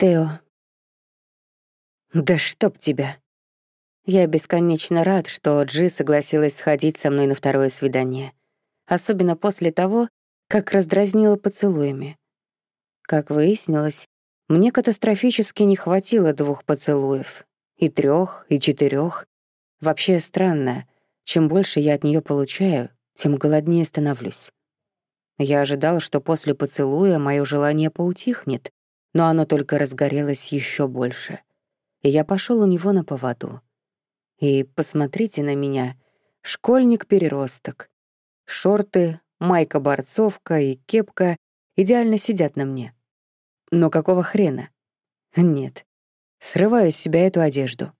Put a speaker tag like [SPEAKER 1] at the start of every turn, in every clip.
[SPEAKER 1] Тео. Да чтоб тебя. Я бесконечно рад, что Джи согласилась сходить со мной на второе свидание. Особенно после того, как раздразнила поцелуями. Как выяснилось, мне катастрофически не хватило двух поцелуев. И трех, и четырех. Вообще странно. Чем больше я от нее получаю, тем голоднее становлюсь. Я ожидал, что после поцелуя мое желание поутихнет, но оно только разгорелось еще больше. И я пошел у него на поводу. И посмотрите на меня, школьник-переросток. Шорты, майка-борцовка и кепка идеально сидят на мне. Но какого хрена? Нет. Срываю с себя эту одежду.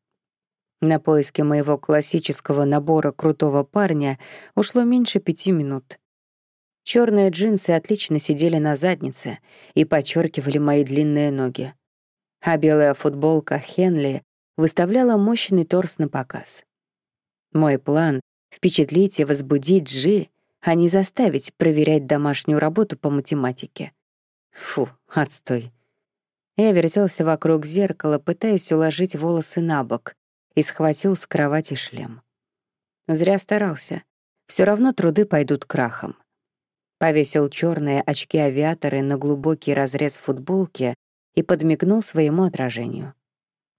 [SPEAKER 1] На поиски моего классического набора крутого парня ушло меньше пяти минут. Черные джинсы отлично сидели на заднице и подчеркивали мои длинные ноги. А белая футболка Хенли выставляла мощный торс на показ. Мой план — впечатлить и возбудить Джи, а не заставить проверять домашнюю работу по математике. Фу, отстой. Я вертелся вокруг зеркала, пытаясь уложить волосы на бок, и схватил с кровати шлем. Зря старался. Все равно труды пойдут крахом. Повесил черные очки-авиаторы на глубокий разрез футболки и подмигнул своему отражению.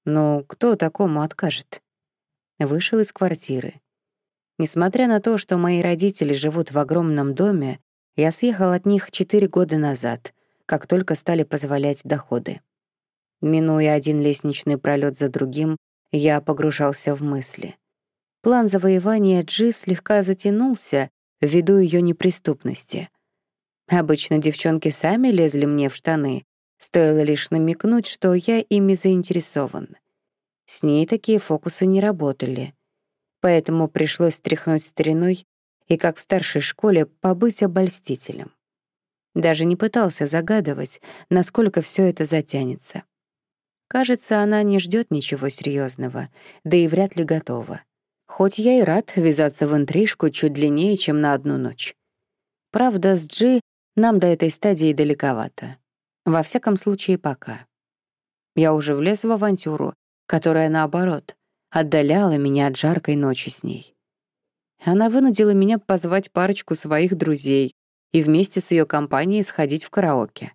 [SPEAKER 1] Ну, кто такому откажет? Вышел из квартиры. Несмотря на то, что мои родители живут в огромном доме, я съехал от них четыре года назад, как только стали позволять доходы. Минуя один лестничный пролет за другим, я погружался в мысли. План завоевания Джи слегка затянулся ввиду ее неприступности. Обычно девчонки сами лезли мне в штаны, стоило лишь намекнуть, что я ими заинтересован. С ней такие фокусы не работали. Поэтому пришлось стряхнуть стариной и, как в старшей школе, побыть обольстителем. Даже не пытался загадывать, насколько все это затянется. Кажется, она не ждет ничего серьезного, да и вряд ли готова. Хоть я и рад ввязаться в интрижку чуть длиннее, чем на одну ночь. Правда, с Джи нам до этой стадии далековато. Во всяком случае, пока. Я уже влез в авантюру, которая, наоборот, отдаляла меня от жаркой ночи с ней. Она вынудила меня позвать парочку своих друзей и вместе с ее компанией сходить в караоке.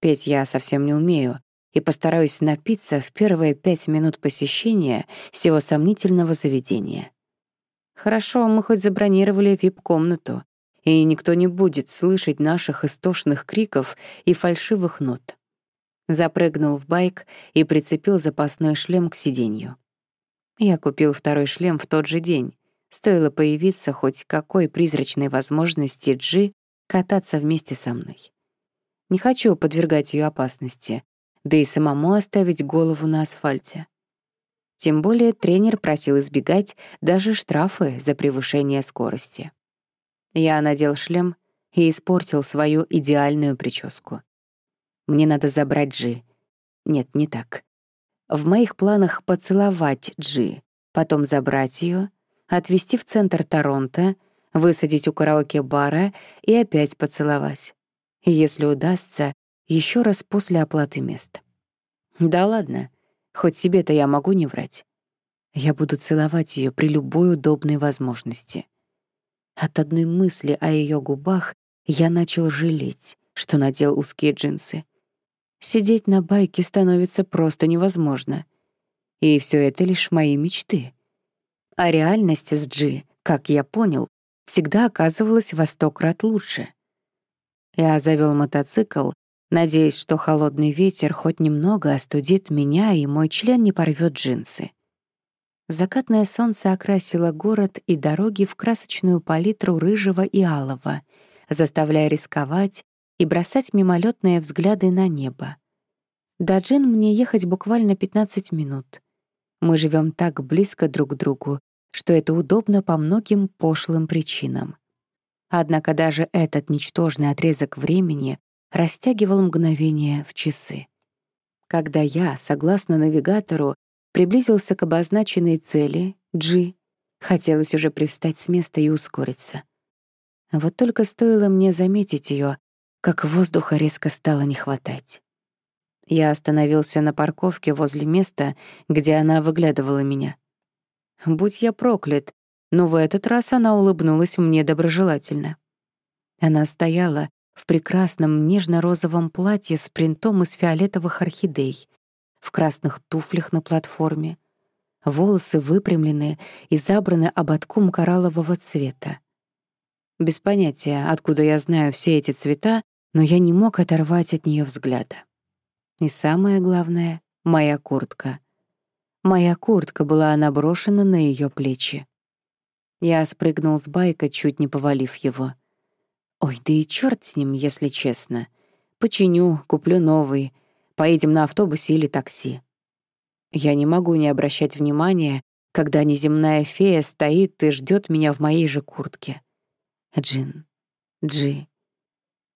[SPEAKER 1] Петь я совсем не умею, и постараюсь напиться в первые пять минут посещения всего сомнительного заведения. Хорошо, мы хоть забронировали вип-комнату, и никто не будет слышать наших истошных криков и фальшивых нот. Запрыгнул в байк и прицепил запасной шлем к сиденью. Я купил второй шлем в тот же день. Стоило появиться хоть какой призрачной возможности Джи кататься вместе со мной. Не хочу подвергать ее опасности, да и самому оставить голову на асфальте. Тем более тренер просил избегать даже штрафы за превышение скорости. Я надел шлем и испортил свою идеальную прическу. Мне надо забрать Джи. Нет, не так. В моих планах поцеловать Джи, потом забрать ее, отвезти в центр Торонто, высадить у караоке-бара и опять поцеловать. Если удастся, еще раз после оплаты мест. Да ладно, хоть себе-то я могу не врать. Я буду целовать ее при любой удобной возможности. От одной мысли о ее губах я начал жалеть, что надел узкие джинсы. Сидеть на байке становится просто невозможно. И все это лишь мои мечты. А реальность с Джи, как я понял, всегда оказывалась во сто крат лучше. Я завел мотоцикл надеясь, что холодный ветер хоть немного остудит меня и мой член не порвет джинсы. Закатное солнце окрасило город и дороги в красочную палитру рыжего и алого, заставляя рисковать и бросать мимолетные взгляды на небо. До Джин мне ехать буквально 15 минут. Мы живем так близко друг к другу, что это удобно по многим пошлым причинам. Однако даже этот ничтожный отрезок времени растягивал мгновение в часы. Когда я, согласно навигатору, приблизился к обозначенной цели, G, хотелось уже привстать с места и ускориться. Вот только стоило мне заметить ее, как воздуха резко стало не хватать. Я остановился на парковке возле места, где она выглядывала меня. Будь я проклят, но в этот раз она улыбнулась мне доброжелательно. Она стояла в прекрасном нежно-розовом платье с принтом из фиолетовых орхидей, в красных туфлях на платформе, волосы выпрямлены и забраны ободком кораллового цвета. Без понятия, откуда я знаю все эти цвета, но я не мог оторвать от нее взгляда. И самое главное — моя куртка. Моя куртка была наброшена на ее плечи. Я спрыгнул с байка, чуть не повалив его. Ой, да и черт с ним, если честно. Починю, куплю новый. Поедем на автобусе или такси. Я не могу не обращать внимания, когда неземная фея стоит и ждет меня в моей же куртке. Джин. Джи.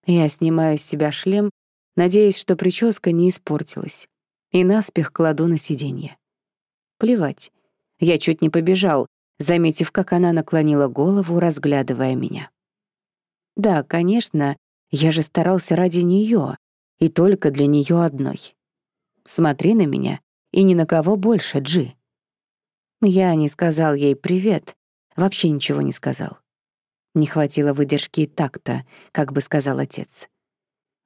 [SPEAKER 1] Я снимаю с себя шлем, надеясь, что прическа не испортилась, и наспех кладу на сиденье. Плевать. Я чуть не побежал, заметив, как она наклонила голову, разглядывая меня. Да, конечно, я же старался ради нее и только для нее одной. Смотри на меня и ни на кого больше, Джи. Я не сказал ей привет, вообще ничего не сказал. Не хватило выдержки и такта, как бы сказал отец.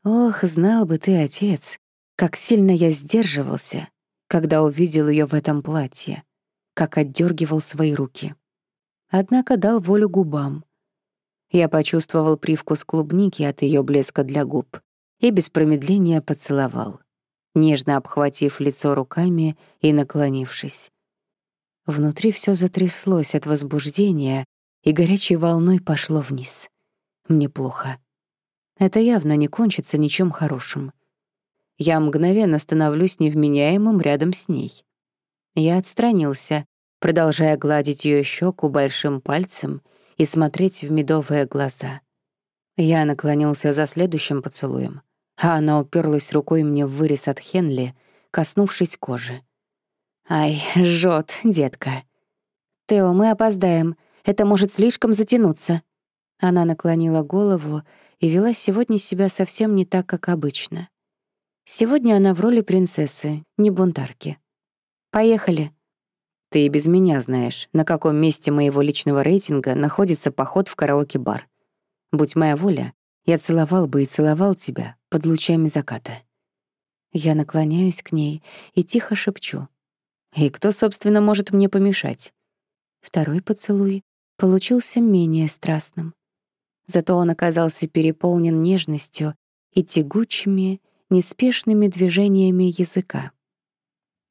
[SPEAKER 1] Ох, знал бы ты, отец, как сильно я сдерживался, когда увидел ее в этом платье, как отдергивал свои руки. Однако дал волю губам. Я почувствовал привкус клубники от ее блеска для губ и без промедления поцеловал, нежно обхватив лицо руками и наклонившись. Внутри все затряслось от возбуждения, и горячей волной пошло вниз. Мне плохо. Это явно не кончится ничем хорошим. Я мгновенно становлюсь невменяемым рядом с ней. Я отстранился, продолжая гладить ее щеку большим пальцем и смотреть в медовые глаза. Я наклонился за следующим поцелуем, а она уперлась рукой мне в вырез от Хенли, коснувшись кожи. «Ай, жжет, детка». «Тео, мы опоздаем. Это может слишком затянуться». Она наклонила голову и вела сегодня себя совсем не так, как обычно. Сегодня она в роли принцессы, не бунтарки. «Поехали». «Ты и без меня знаешь, на каком месте моего личного рейтинга находится поход в караоке-бар. Будь моя воля, я целовал бы и целовал тебя под лучами заката». Я наклоняюсь к ней и тихо шепчу. «И кто, собственно, может мне помешать?» Второй поцелуй получился менее страстным. Зато он оказался переполнен нежностью и тягучими, неспешными движениями языка.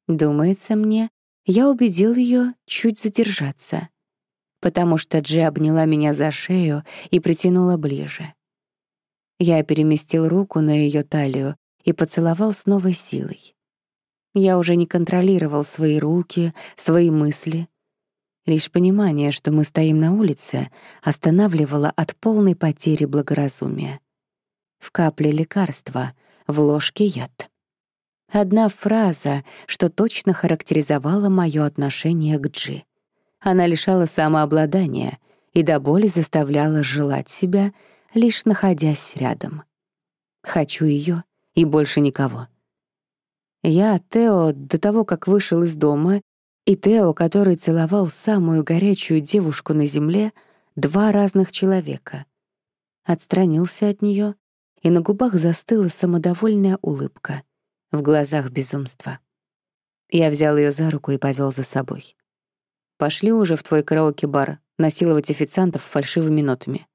[SPEAKER 1] Думается мне, я убедил ее чуть задержаться, потому что Джи обняла меня за шею и притянула ближе. Я переместил руку на ее талию и поцеловал с новой силой. Я уже не контролировал свои руки, свои мысли. Лишь понимание, что мы стоим на улице, останавливало от полной потери благоразумия. В капле лекарства, в ложке яд. Одна фраза, что точно характеризовала моё отношение к Джи. Она лишала самообладания и до боли заставляла желать себя, лишь находясь рядом. Хочу её и больше никого. Я, Тео, до того, как вышел из дома, и Тео, который целовал самую горячую девушку на земле, два разных человека. Отстранился от нее, и на губах застыла самодовольная улыбка, в глазах безумство. Я взял ее за руку и повел за собой. «Пошли уже в твой караоке-бар насиловать официантов фальшивыми нотами».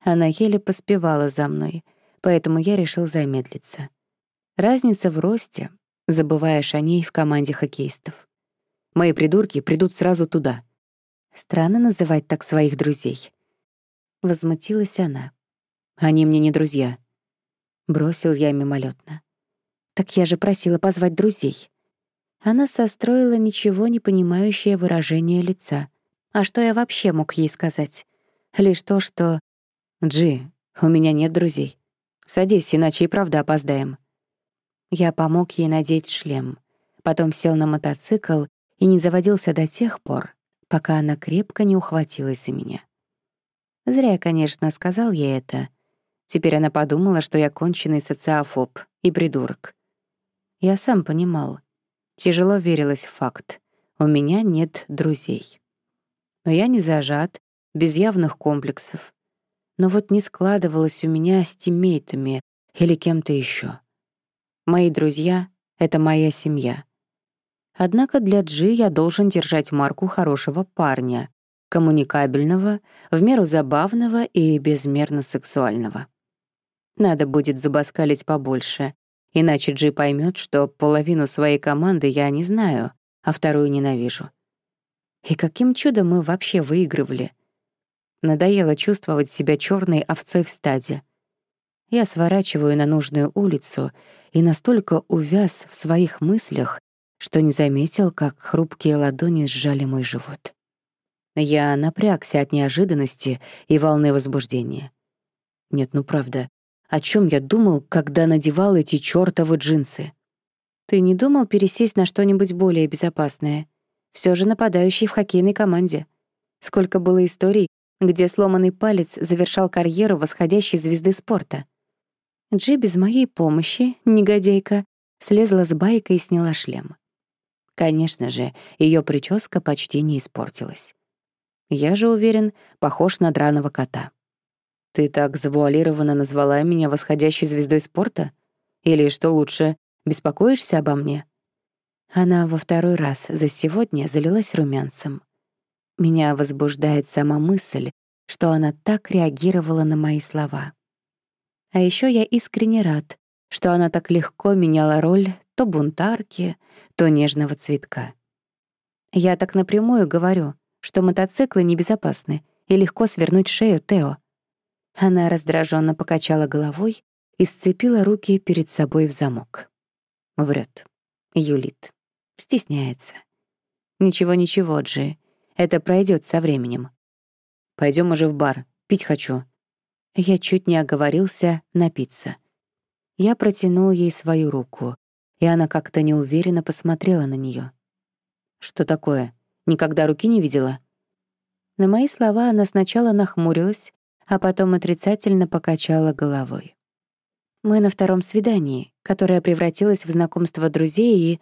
[SPEAKER 1] Она еле поспевала за мной, поэтому я решил замедлиться. Разница в росте, забываешь о ней в команде хоккеистов. Мои придурки придут сразу туда. Странно называть так своих друзей. Возмутилась она. Они мне не друзья. Бросил я мимолетно. Так я же просила позвать друзей. Она состроила ничего не понимающее выражение лица. А что я вообще мог ей сказать? Лишь то, что... «Джи, у меня нет друзей. Садись, иначе и правда опоздаем». Я помог ей надеть шлем. Потом сел на мотоцикл и не заводился до тех пор, пока она крепко не ухватилась за меня. Зря я, конечно, сказал ей это. Теперь она подумала, что я конченый социофоб и придурок. Я сам понимал. Тяжело верилось в факт. У меня нет друзей. Но я не зажат, без явных комплексов. Но вот не складывалось у меня с тиммейтами или кем-то еще. Мои друзья — это моя семья. Однако для Джи я должен держать марку хорошего парня, коммуникабельного, в меру забавного и безмерно сексуального. Надо будет зубоскалить побольше, иначе Джи поймет, что половину своей команды я не знаю, а вторую ненавижу. И каким чудом мы вообще выигрывали? Надоело чувствовать себя черной овцой в стаде. Я сворачиваю на нужную улицу и настолько увяз в своих мыслях, что не заметил, как хрупкие ладони сжали мой живот. Я напрягся от неожиданности и волны возбуждения. Нет, ну правда, о чем я думал, когда надевал эти чёртовы джинсы? Ты не думал пересесть на что-нибудь более безопасное? Все же нападающий в хоккейной команде. Сколько было историй, где сломанный палец завершал карьеру восходящей звезды спорта. Джи без моей помощи, негодяйка, слезла с байка и сняла шлем. Конечно же, ее прическа почти не испортилась. Я же уверен, похож на драного кота. Ты так завуалированно назвала меня восходящей звездой спорта? Или, что лучше, беспокоишься обо мне?» Она во второй раз за сегодня залилась румянцем. Меня возбуждает сама мысль, что она так реагировала на мои слова. А еще я искренне рад, что она так легко меняла роль то бунтарки, то нежного цветка. Я так напрямую говорю, что мотоциклы небезопасны и легко свернуть шею Тео. Она раздраженно покачала головой и сцепила руки перед собой в замок. Врет. Юлит. Стесняется. Ничего-ничего, Джи. Это пройдет со временем. Пойдем уже в бар. Пить хочу. Я чуть не оговорился напиться. Я протянул ей свою руку, и она как-то неуверенно посмотрела на нее. «Что такое? Никогда руки не видела?» На мои слова она сначала нахмурилась, а потом отрицательно покачала головой. Мы на втором свидании, которое превратилось в знакомство друзей и...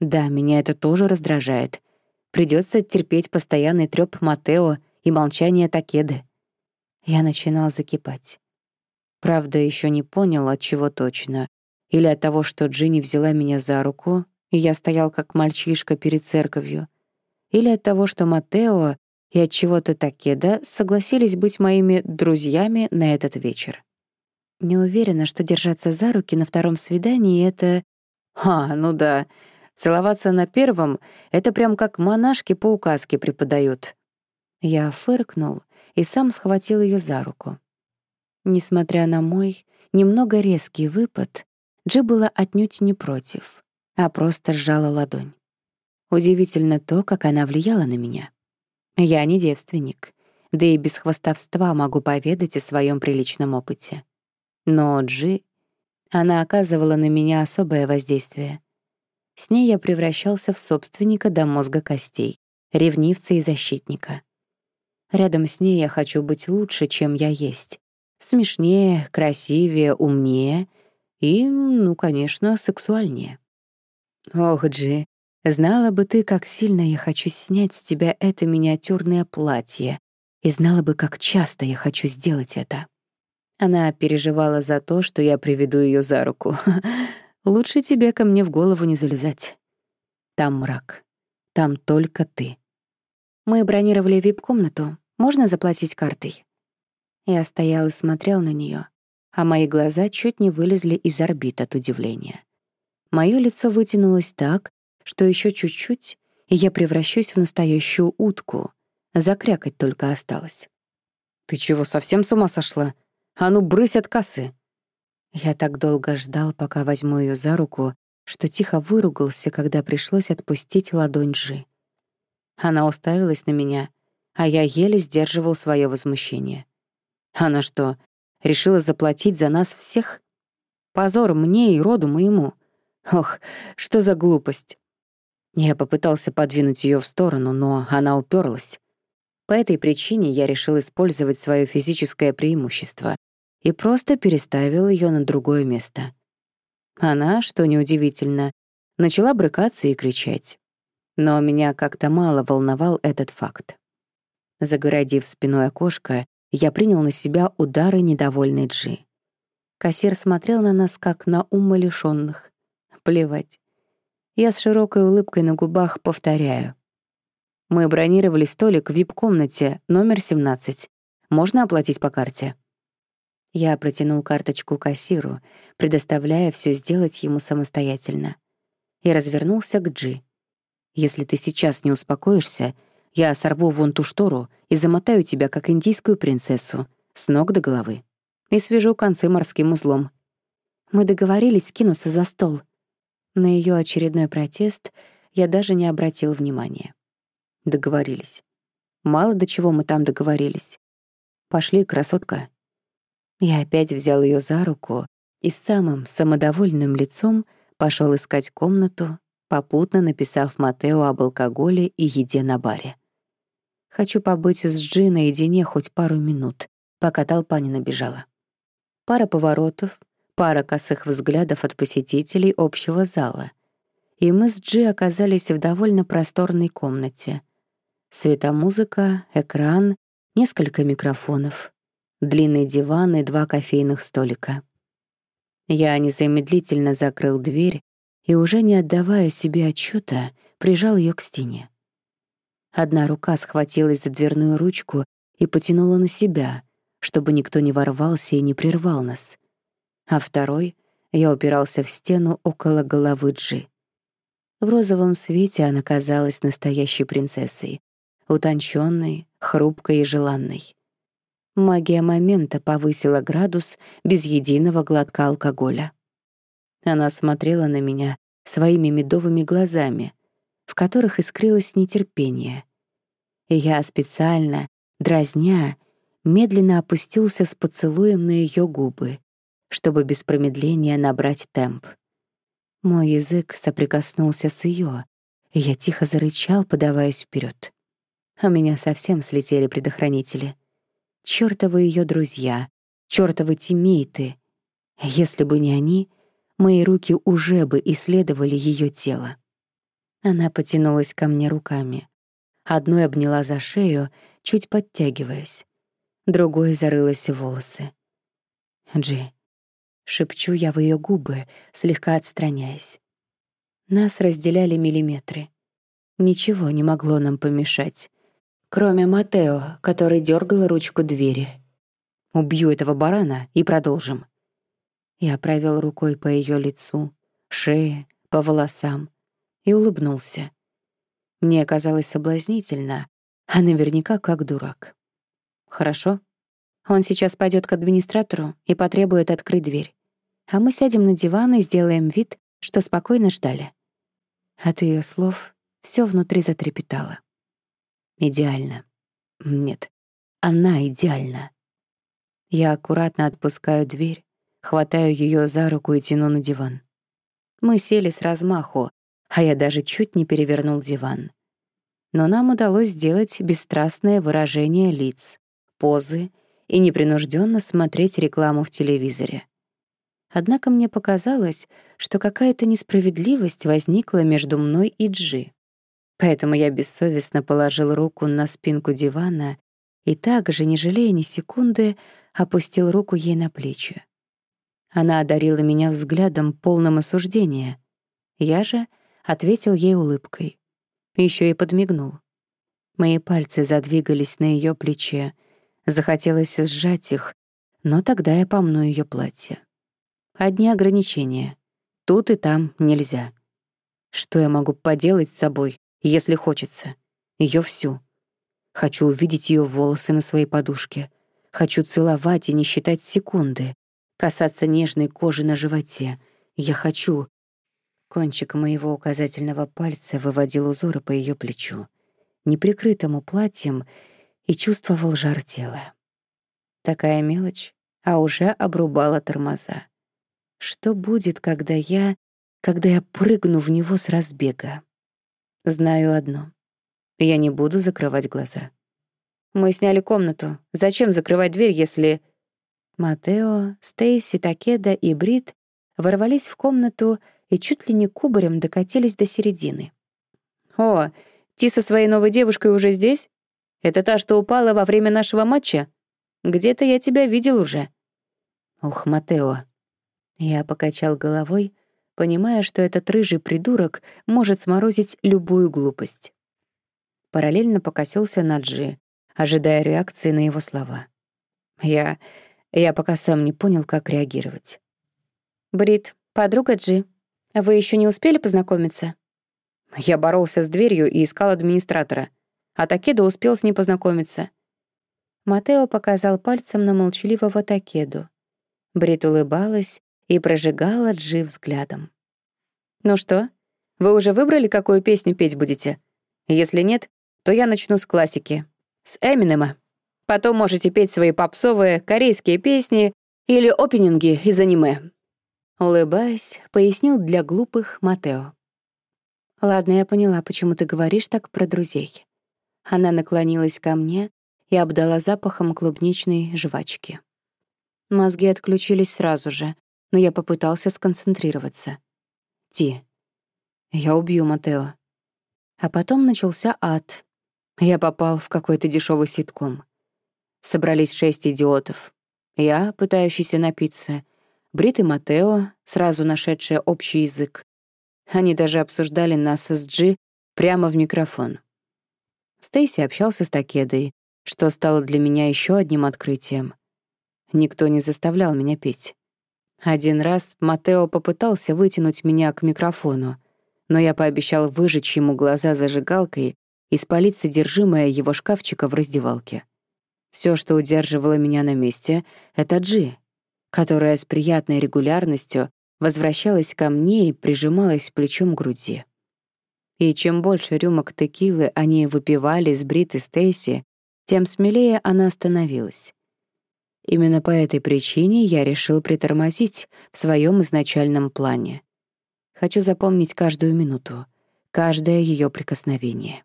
[SPEAKER 1] Да, меня это тоже раздражает. Придется терпеть постоянный трёп Матео и молчание Такеды. Я начинал закипать. Правда, еще не понял, от чего точно. Или от того, что Джинни взяла меня за руку, и я стоял как мальчишка перед церковью. Или от того, что Матео и от чего-то Такеда согласились быть моими друзьями на этот вечер. Не уверена, что держаться за руки на втором свидании — это... А, ну да, целоваться на первом — это прям как монашки по указке преподают. Я фыркнул и сам схватил ее за руку. Несмотря на мой немного резкий выпад, Джи была отнюдь не против, а просто сжала ладонь. Удивительно то, как она влияла на меня. Я не девственник, да и без хвастовства могу поведать о своем приличном опыте. Но Джи, она оказывала на меня особое воздействие. С ней я превращался в собственника до мозга костей, ревнивца и защитника. Рядом с ней я хочу быть лучше, чем я есть. Смешнее, красивее, умнее и, ну, конечно, сексуальнее. Ох, Джи, Знала бы ты, как сильно я хочу снять с тебя это миниатюрное платье, и знала бы, как часто я хочу сделать это. Она переживала за то, что я приведу ее за руку. Лучше тебе ко мне в голову не залезать. Там мрак. Там только ты. Мы бронировали вип-комнату. Можно заплатить картой? Я стоял и смотрел на нее, а мои глаза чуть не вылезли из орбит от удивления. Моё лицо вытянулось так, что еще чуть-чуть, и я превращусь в настоящую утку. Закрякать только осталось. «Ты чего, совсем с ума сошла? А ну, брысь от косы!» Я так долго ждал, пока возьму ее за руку, что тихо выругался, когда пришлось отпустить ладонь Жи. Она уставилась на меня, а я еле сдерживал свое возмущение. Она что, решила заплатить за нас всех? Позор мне и роду моему. Ох, что за глупость. Я попытался подвинуть ее в сторону, но она уперлась. По этой причине я решил использовать свое физическое преимущество и просто переставил ее на другое место. Она, что неудивительно, Начала брыкаться и кричать. Но меня как-то мало волновал этот факт. Загородив спиной окошко, я принял на себя удары недовольной Джи. Кассир смотрел на нас, как на умалишённых. Плевать. Я с широкой улыбкой на губах повторяю. Мы бронировали столик в вип-комнате, номер 17. Можно оплатить по карте? Я протянул карточку кассиру, предоставляя все сделать ему самостоятельно. И развернулся к Джи. «Если ты сейчас не успокоишься, я сорву вон ту штору и замотаю тебя, как индийскую принцессу, с ног до головы. И свяжу концы морским узлом». Мы договорились скинуться за стол. На ее очередной протест я даже не обратил внимания. Договорились. Мало до чего мы там договорились. Пошли, красотка. Я опять взял ее за руку и с самым самодовольным лицом пошел искать комнату, попутно написав Матео об алкоголе и еде на баре. Хочу побыть с Джи наедине хоть пару минут, пока толпа не набежала. Пара поворотов, пара косых взглядов от посетителей общего зала. И мы с Джи оказались в довольно просторной комнате. Светомузыка, экран, несколько микрофонов длинный диван и два кофейных столика. Я незамедлительно закрыл дверь и, уже не отдавая себе отчета, прижал ее к стене. Одна рука схватилась за дверную ручку и потянула на себя, чтобы никто не ворвался и не прервал нас. А второй я упирался в стену около головы Джи. В розовом свете она казалась настоящей принцессой, утонченной, хрупкой и желанной. Магия момента повысила градус без единого глотка алкоголя. Она смотрела на меня своими медовыми глазами, в которых искрилось нетерпение. И я специально, дразня, медленно опустился с поцелуем на ее губы, чтобы без промедления набрать темп. Мой язык соприкоснулся с ее, и я тихо зарычал, подаваясь вперед. У меня совсем слетели предохранители. Чёртовы её друзья, чёртовы тиммейты. Если бы не они, мои руки уже бы исследовали её тело. Она потянулась ко мне руками. Одной обняла за шею, чуть подтягиваясь. Другой зарылась в волосы. «Джи», — шепчу я в её губы, слегка отстраняясь. Нас разделяли миллиметры. Ничего не могло нам помешать. Кроме Матео, который дергал ручку двери. «Убью этого барана и продолжим». Я провел рукой по ее лицу, шее, по волосам и улыбнулся. Мне казалось соблазнительно, а наверняка как дурак. «Хорошо. Он сейчас пойдет к администратору и потребует открыть дверь. А мы сядем на диван и сделаем вид, что спокойно ждали». От ее слов все внутри затрепетало. Идеально. Нет, она идеальна. Я аккуратно отпускаю дверь, хватаю ее за руку и тяну на диван. Мы сели с размаху, а я даже чуть не перевернул диван. Но нам удалось сделать бесстрастное выражение лиц, позы и непринужденно смотреть рекламу в телевизоре. Однако мне показалось, что какая-то несправедливость возникла между мной и Джи. Поэтому я бессовестно положил руку на спинку дивана и также, не жалея ни секунды, опустил руку ей на плечи. Она одарила меня взглядом, полным осуждения. Я же ответил ей улыбкой. Еще и подмигнул. Мои пальцы задвигались на ее плече. Захотелось сжать их, но тогда я помну ее платье. Одни ограничения. Тут и там нельзя. Что я могу поделать с собой, если хочется. Ее всю. Хочу увидеть ее волосы на своей подушке. Хочу целовать и не считать секунды. Касаться нежной кожи на животе. Я хочу... Кончик моего указательного пальца выводил узоры по ее плечу, неприкрытому платьем, и чувствовал жар тела. Такая мелочь, а уже обрубала тормоза. Что будет, когда я... когда я прыгну в него с разбега? Знаю одно. Я не буду закрывать глаза. Мы сняли комнату. Зачем закрывать дверь, если... Матео, Стейси, Такеда и Брит ворвались в комнату и чуть ли не кубарем докатились до середины. «О, Ти со своей новой девушкой уже здесь? Это та, что упала во время нашего матча? Где-то я тебя видел уже». «Ух, Матео». Я покачал головой, понимая, что этот рыжий придурок может сморозить любую глупость. Параллельно покосился на Джи, ожидая реакции на его слова. Я... я пока сам не понял, как реагировать. «Брит, подруга Джи, вы еще не успели познакомиться?» Я боролся с дверью и искал администратора, а Такеда успел с ним познакомиться. Матео показал пальцем на молчаливого Такеду. Брит улыбалась и прожигала Джи взглядом. «Ну что, вы уже выбрали, какую песню петь будете? Если нет, то я начну с классики. С Эминема. Потом можете петь свои попсовые корейские песни или опенинги из аниме». Улыбаясь, пояснил для глупых Матео. «Ладно, я поняла, почему ты говоришь так про друзей». Она наклонилась ко мне и обдала запахом клубничной жвачки. Мозги отключились сразу же, но я попытался сконцентрироваться. «Ти, я убью Матео». А потом начался ад. Я попал в какой-то дешевый ситком. Собрались шесть идиотов. Я, пытающийся напиться, Брит и Матео, сразу нашедшие общий язык, они даже обсуждали нас с Джи прямо в микрофон. Стейси общался с Такедой, что стало для меня еще одним открытием. Никто не заставлял меня петь. Один раз Матео попытался вытянуть меня к микрофону, но я пообещал выжечь ему глаза зажигалкой и спалить содержимое его шкафчика в раздевалке. Все, что удерживало меня на месте, — это Джи, которая с приятной регулярностью возвращалась ко мне и прижималась плечом к груди. И чем больше рюмок текилы они выпивали с Брит и Стейси, тем смелее она становилась. Именно по этой причине я решил притормозить в своем изначальном плане. Хочу запомнить каждую минуту, каждое ее прикосновение.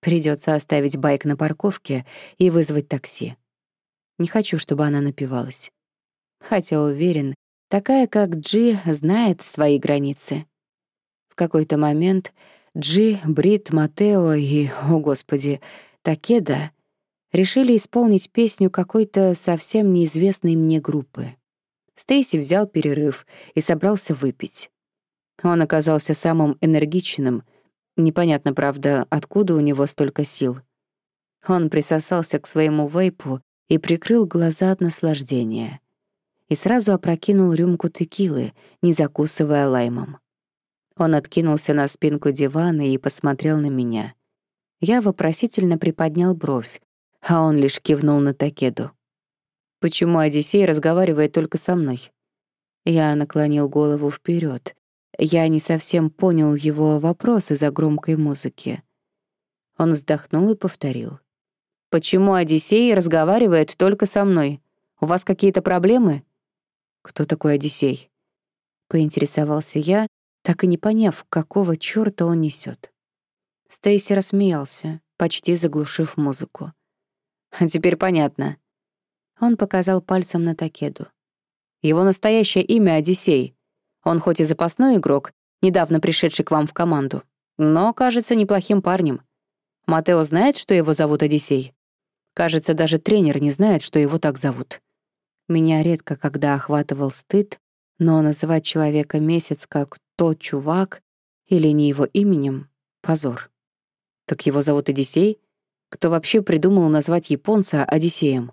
[SPEAKER 1] Придется оставить байк на парковке и вызвать такси. Не хочу, чтобы она напивалась. Хотя уверен, Такая, как Джи, знает свои границы. В какой-то момент Джи, Брит, Матео и, о господи, Такеда решили исполнить песню какой-то совсем неизвестной мне группы. Стейси взял перерыв и собрался выпить. Он оказался самым энергичным. Непонятно, правда, откуда у него столько сил. Он присосался к своему вейпу и прикрыл глаза от наслаждения и сразу опрокинул рюмку текилы, не закусывая лаймом. Он откинулся на спинку дивана и посмотрел на меня. Я вопросительно приподнял бровь, а он лишь кивнул на Такеду. «Почему Одиссей разговаривает только со мной?» Я наклонил голову вперед. Я не совсем понял его вопрос из-за громкой музыки. Он вздохнул и повторил. «Почему Одиссей разговаривает только со мной? У вас какие-то проблемы?» «Кто такой Одиссей?» Поинтересовался я, так и не поняв, какого чёрта он несёт. Стейси рассмеялся, почти заглушив музыку. «А теперь понятно». Он показал пальцем на Такеду. «Его настоящее имя — Одиссей. Он хоть и запасной игрок, недавно пришедший к вам в команду, но кажется неплохим парнем. Матео знает, что его зовут Одиссей? Кажется, даже тренер не знает, что его так зовут. Меня редко когда охватывал стыд, но называть человека месяц как «тот чувак» или не его именем — позор. Так его зовут Одиссей? Кто вообще придумал назвать японца Одиссеем?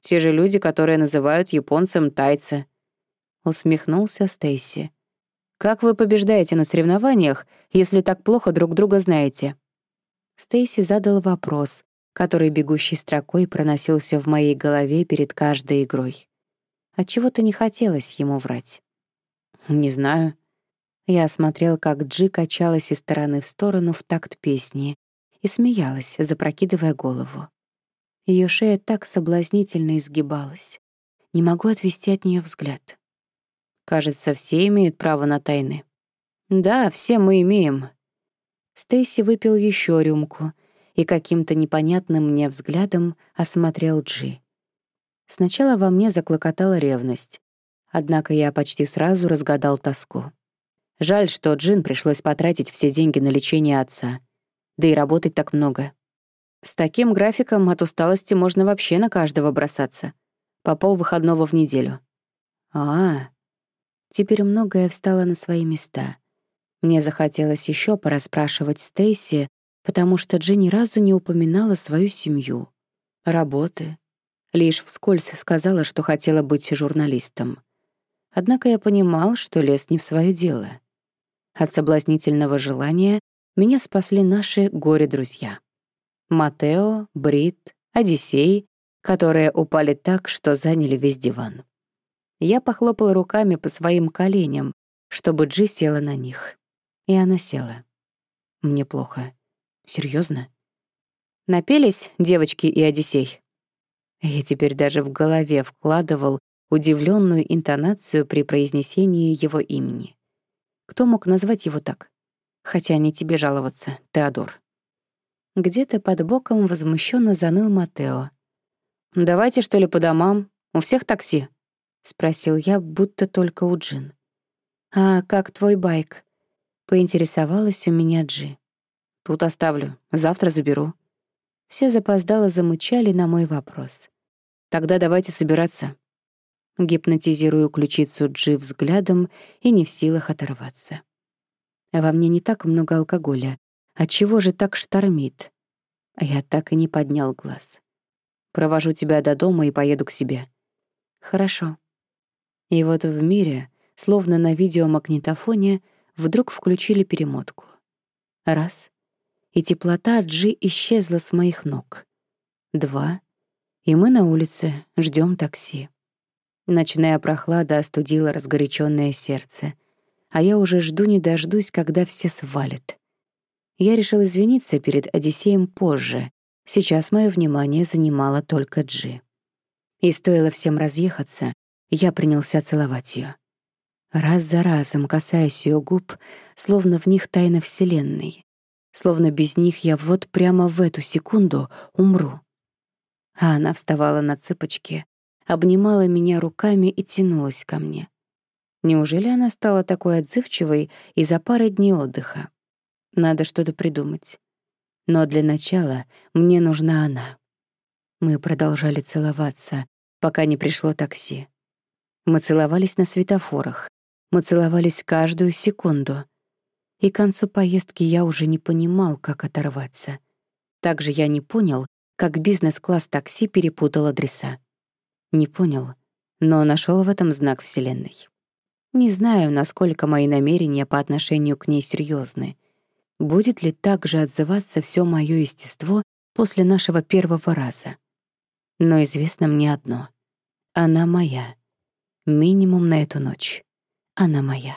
[SPEAKER 1] Те же люди, которые называют японцем тайца. Усмехнулся Стейси. «Как вы побеждаете на соревнованиях, если так плохо друг друга знаете?» Стейси задал вопрос, который бегущей строкой проносился в моей голове перед каждой игрой. Отчего-то не хотелось ему врать. «Не знаю». Я смотрел, как Джи качалась из стороны в сторону в такт песни и смеялась, запрокидывая голову. Ее шея так соблазнительно изгибалась. Не могу отвести от нее взгляд. Кажется, все имеют право на тайны. Да, все мы имеем. Стейси выпил еще рюмку — и каким-то непонятным мне взглядом осмотрел Джи. Сначала во мне заклокотала ревность, однако я почти сразу разгадал тоску. Жаль, что Джин пришлось потратить все деньги на лечение отца. Да и работать так много. С таким графиком от усталости можно вообще на каждого бросаться. По пол выходного в неделю. А, теперь многое встало на свои места. Мне захотелось еще порасспрашивать Стейси, потому что Джин ни разу не упоминала свою семью, работы. Лишь вскользь сказала, что хотела быть журналистом. Однако я понимал, что лез не в свое дело. От соблазнительного желания меня спасли наши горе-друзья. Матео, Брит, Одиссей, которые упали так, что заняли весь диван. Я похлопала руками по своим коленям, чтобы Джи села на них. И она села. Мне плохо. Серьезно? Напелись девочки и Одиссей? Я теперь даже в голове вкладывал удивленную интонацию при произнесении его имени. Кто мог назвать его так? Хотя не тебе жаловаться, Теодор. Где-то под боком возмущенно заныл Матео. «Давайте, что ли, по домам? У всех такси?» — спросил я, будто только у Джин. «А как твой байк?» — поинтересовалась у меня Джи. «Тут оставлю, завтра заберу». Все запоздало замычали на мой вопрос. «Тогда давайте собираться». Гипнотизирую ключицу Джи взглядом и не в силах оторваться. Во мне не так много алкоголя, Отчего же так штормит? А я так и не поднял глаз. Провожу тебя до дома и поеду к себе. Хорошо. И вот в мире, словно на видеомагнитофоне, вдруг включили перемотку. Раз. И теплота Джи исчезла с моих ног. Два. И мы на улице ждем такси. Ночная прохлада остудила разгоряченное сердце, а я уже жду не дождусь, когда все свалят. Я решил извиниться перед Одиссеем позже. Сейчас мое внимание занимало только Джи. И стоило всем разъехаться, я принялся целовать ее. Раз за разом касаясь ее губ, словно в них тайна Вселенной. Словно без них я вот прямо в эту секунду умру. А она вставала на цыпочки, обнимала меня руками и тянулась ко мне. Неужели она стала такой отзывчивой из-за пары дней отдыха? Надо что-то придумать. Но для начала мне нужна она. Мы продолжали целоваться, пока не пришло такси. Мы целовались на светофорах. Мы целовались каждую секунду. И к концу поездки я уже не понимал, как оторваться. Также я не понял, как бизнес-класс такси перепутал адреса. Не понял, но нашел в этом знак Вселенной. Не знаю, насколько мои намерения по отношению к ней серьезны, Будет ли так же отзываться все мое естество после нашего первого раза? Но известно мне одно. Она моя. Минимум на эту ночь. Она моя.